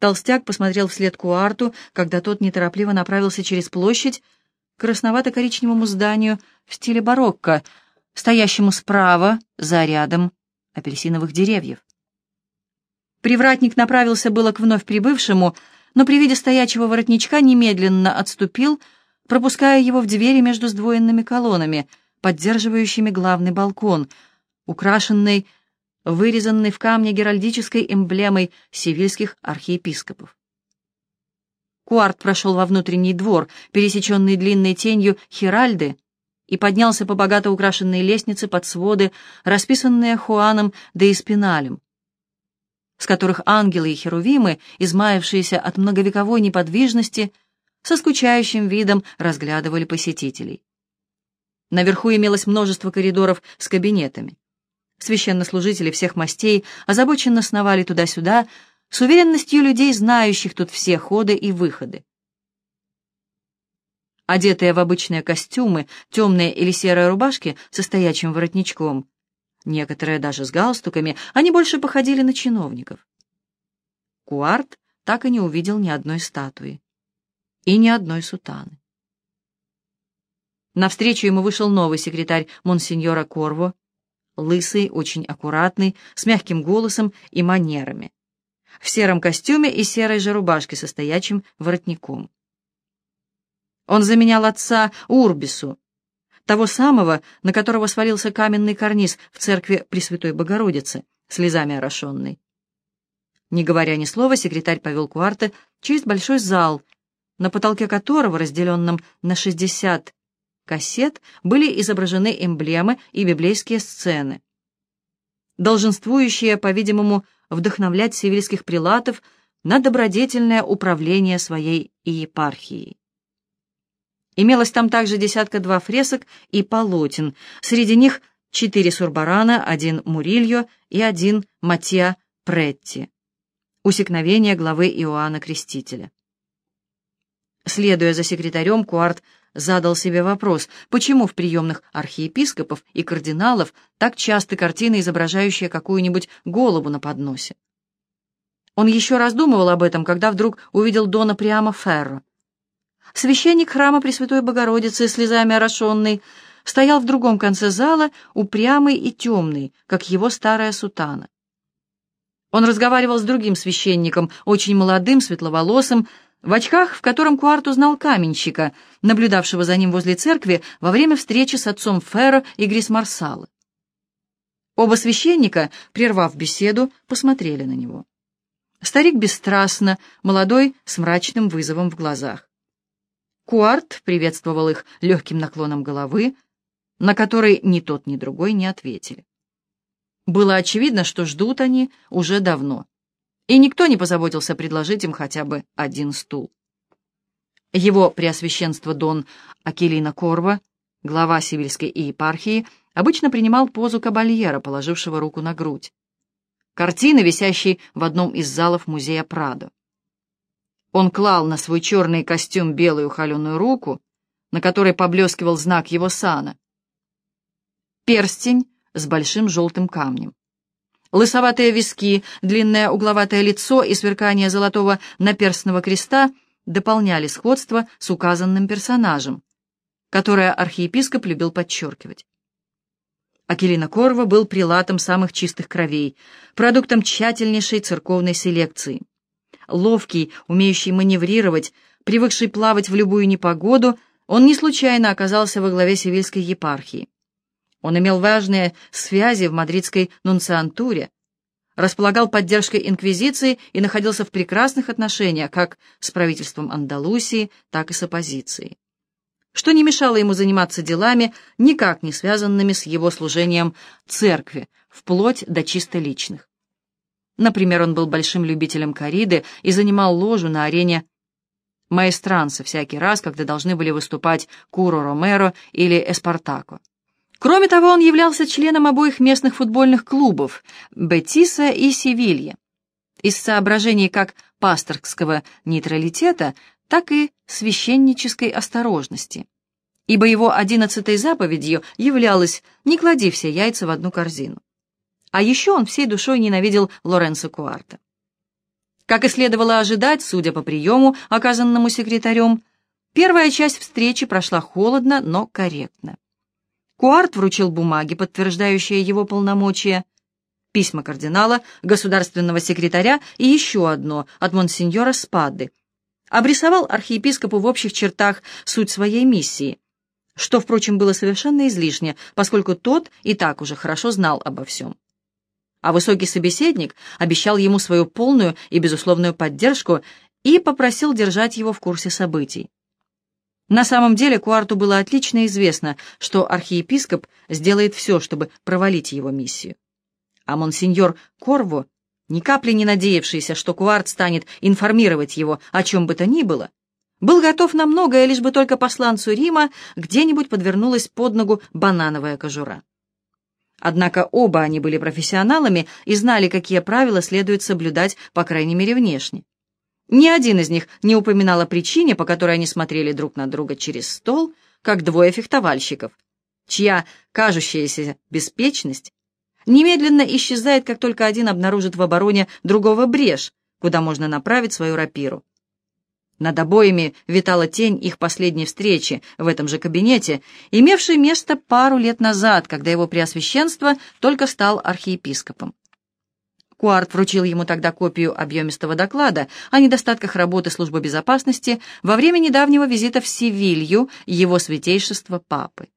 Толстяк посмотрел вслед Куарту, когда тот неторопливо направился через площадь к красновато-коричневому зданию в стиле барокко, стоящему справа, за рядом апельсиновых деревьев. Привратник направился было к вновь прибывшему, но при виде стоячего воротничка немедленно отступил, пропуская его в двери между сдвоенными колоннами, поддерживающими главный балкон, украшенный вырезанной в камне геральдической эмблемой сивильских архиепископов. Куарт прошел во внутренний двор, пересеченный длинной тенью Хиральды, и поднялся по богато украшенной лестнице под своды, расписанные Хуаном да Испиналем, с которых ангелы и херувимы, измаявшиеся от многовековой неподвижности, со скучающим видом разглядывали посетителей. Наверху имелось множество коридоров с кабинетами. Священнослужители всех мастей озабоченно сновали туда-сюда, с уверенностью людей, знающих тут все ходы и выходы. Одетые в обычные костюмы, темные или серые рубашки со стоячим воротничком, некоторые даже с галстуками, они больше походили на чиновников. Куарт так и не увидел ни одной статуи и ни одной сутаны. Навстречу ему вышел новый секретарь монсеньора Корво, лысый, очень аккуратный, с мягким голосом и манерами, в сером костюме и серой же рубашке со стоячим воротником. Он заменял отца Урбису, того самого, на которого свалился каменный карниз в церкви Пресвятой Богородицы, слезами орошенный. Не говоря ни слова, секретарь повел Куарте через большой зал, на потолке которого, разделенном на шестьдесят кассет были изображены эмблемы и библейские сцены, долженствующие, по-видимому, вдохновлять сивильских прилатов на добродетельное управление своей епархией. Имелось там также десятка-два фресок и полотен, среди них четыре Сурбарана, один Мурильо и один Матья Претти, усекновение главы Иоанна Крестителя. Следуя за секретарем, Куарт задал себе вопрос, почему в приемных архиепископов и кардиналов так часто картины, изображающие какую-нибудь голову на подносе. Он еще раздумывал об этом, когда вдруг увидел Дона Приама Ферро. Священник храма Пресвятой Богородицы, слезами орошенный, стоял в другом конце зала, упрямый и темный, как его старая сутана. Он разговаривал с другим священником, очень молодым, светловолосым, в очках, в котором Куарт узнал каменщика, наблюдавшего за ним возле церкви во время встречи с отцом Ферро и Грис Марсалы. Оба священника, прервав беседу, посмотрели на него. Старик бесстрастно, молодой с мрачным вызовом в глазах. Куарт приветствовал их легким наклоном головы, на который ни тот, ни другой не ответили. Было очевидно, что ждут они уже давно и никто не позаботился предложить им хотя бы один стул. Его преосвященство Дон Акелина Корва, глава Сивильской епархии, обычно принимал позу кабальера, положившего руку на грудь. Картины, висящие в одном из залов музея Прадо. Он клал на свой черный костюм белую холеную руку, на которой поблескивал знак его сана. Перстень с большим желтым камнем. Лысоватые виски, длинное угловатое лицо и сверкание золотого наперстного креста дополняли сходство с указанным персонажем, которое архиепископ любил подчеркивать. Акелина Корва был прилатом самых чистых кровей, продуктом тщательнейшей церковной селекции. Ловкий, умеющий маневрировать, привыкший плавать в любую непогоду, он не случайно оказался во главе Севильской епархии. Он имел важные связи в мадридской нунциантуре, располагал поддержкой инквизиции и находился в прекрасных отношениях как с правительством Андалусии, так и с оппозицией, что не мешало ему заниматься делами, никак не связанными с его служением церкви, вплоть до чисто личных. Например, он был большим любителем кориды и занимал ложу на арене маэстранса всякий раз, когда должны были выступать Куро Ромеро или Эспартако. Кроме того, он являлся членом обоих местных футбольных клубов «Бетиса» и «Севилья». Из соображений как пасторского нейтралитета, так и священнической осторожности, ибо его одиннадцатой заповедью являлось «не клади все яйца в одну корзину». А еще он всей душой ненавидел Лоренцо Куарта. Как и следовало ожидать, судя по приему, оказанному секретарем, первая часть встречи прошла холодно, но корректно. Куарт вручил бумаги, подтверждающие его полномочия, письма кардинала, государственного секретаря и еще одно от монсеньора Спады. Обрисовал архиепископу в общих чертах суть своей миссии, что, впрочем, было совершенно излишне, поскольку тот и так уже хорошо знал обо всем а высокий собеседник обещал ему свою полную и безусловную поддержку и попросил держать его в курсе событий. На самом деле Куарту было отлично известно, что архиепископ сделает все, чтобы провалить его миссию. А монсеньор Корво, ни капли не надеявшийся, что Куарт станет информировать его о чем бы то ни было, был готов на многое, лишь бы только посланцу Рима где-нибудь подвернулась под ногу банановая кожура. Однако оба они были профессионалами и знали, какие правила следует соблюдать, по крайней мере, внешне. Ни один из них не упоминал о причине, по которой они смотрели друг на друга через стол, как двое фехтовальщиков, чья кажущаяся беспечность немедленно исчезает, как только один обнаружит в обороне другого брешь, куда можно направить свою рапиру. Над обоими витала тень их последней встречи в этом же кабинете, имевшей место пару лет назад, когда его преосвященство только стал архиепископом. Куарт вручил ему тогда копию объемистого доклада о недостатках работы службы безопасности во время недавнего визита в Севилью его святейшества Папы.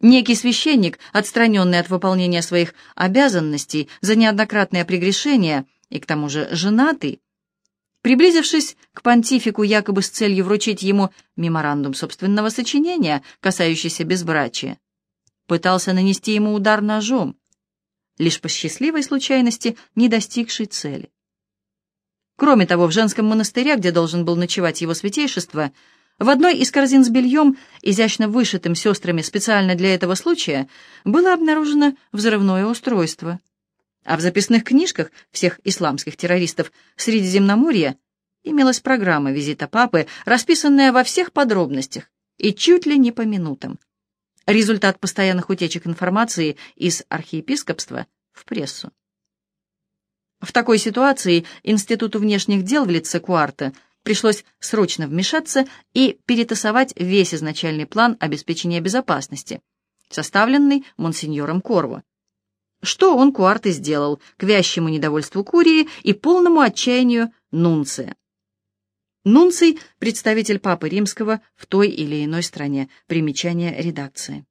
Некий священник, отстраненный от выполнения своих обязанностей за неоднократное прегрешение и к тому же женатый, Приблизившись к понтифику якобы с целью вручить ему меморандум собственного сочинения, касающийся безбрачия, пытался нанести ему удар ножом, лишь по счастливой случайности не достигшей цели. Кроме того, в женском монастыре, где должен был ночевать его святейшество, в одной из корзин с бельем, изящно вышитым сестрами специально для этого случая, было обнаружено взрывное устройство — а в записных книжках всех исламских террористов Средиземноморья имелась программа визита папы, расписанная во всех подробностях и чуть ли не по минутам. Результат постоянных утечек информации из архиепископства в прессу. В такой ситуации Институту внешних дел в лице Куарта пришлось срочно вмешаться и перетасовать весь изначальный план обеспечения безопасности, составленный монсеньором Корво. Что он, Куарт, и сделал, к вящему недовольству Курии и полному отчаянию Нунция. Нунций — представитель Папы Римского в той или иной стране. Примечание редакции.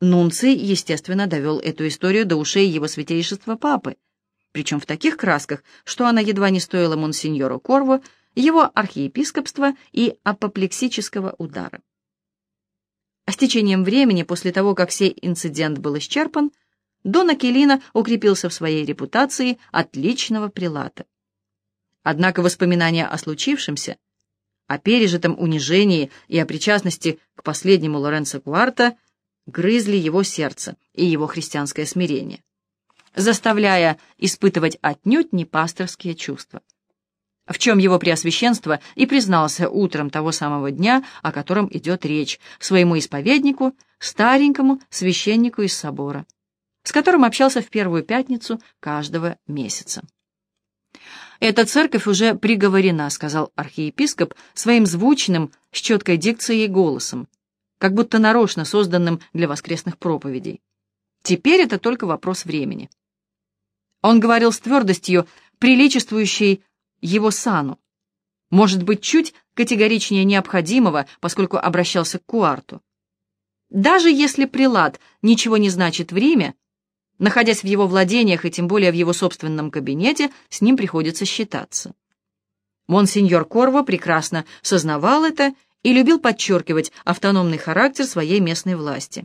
Нунций, естественно, довел эту историю до ушей его святейшества Папы, причем в таких красках, что она едва не стоила монсеньору Корво его архиепископства и апоплексического удара. А с течением времени, после того, как сей инцидент был исчерпан, Дон Акелина укрепился в своей репутации отличного прилата. Однако воспоминания о случившемся, о пережитом унижении и о причастности к последнему Лоренцо Куарта грызли его сердце и его христианское смирение, заставляя испытывать отнюдь не пасторские чувства в чем его преосвященство и признался утром того самого дня, о котором идет речь, своему исповеднику, старенькому священнику из собора, с которым общался в первую пятницу каждого месяца. «Эта церковь уже приговорена», — сказал архиепископ своим звучным, с четкой дикцией голосом, как будто нарочно созданным для воскресных проповедей. Теперь это только вопрос времени. Он говорил с твердостью, приличествующей его сану. Может быть, чуть категоричнее необходимого, поскольку обращался к Куарту. Даже если прилад ничего не значит в Риме, находясь в его владениях и тем более в его собственном кабинете, с ним приходится считаться. Монсеньор Корво прекрасно сознавал это и любил подчеркивать автономный характер своей местной власти.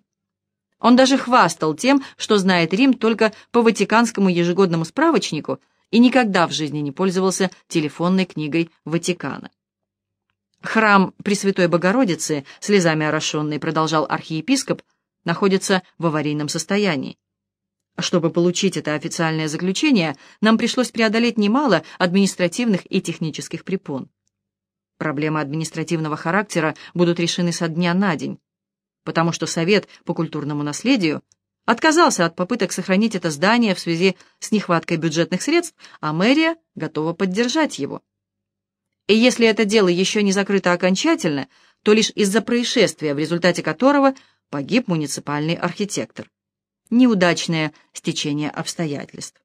Он даже хвастал тем, что знает Рим только по Ватиканскому ежегодному справочнику – и никогда в жизни не пользовался телефонной книгой Ватикана. Храм Пресвятой Богородицы, слезами орошенный, продолжал архиепископ, находится в аварийном состоянии. Чтобы получить это официальное заключение, нам пришлось преодолеть немало административных и технических препон. Проблемы административного характера будут решены со дня на день, потому что Совет по культурному наследию отказался от попыток сохранить это здание в связи с нехваткой бюджетных средств, а мэрия готова поддержать его. И если это дело еще не закрыто окончательно, то лишь из-за происшествия, в результате которого погиб муниципальный архитектор. Неудачное стечение обстоятельств.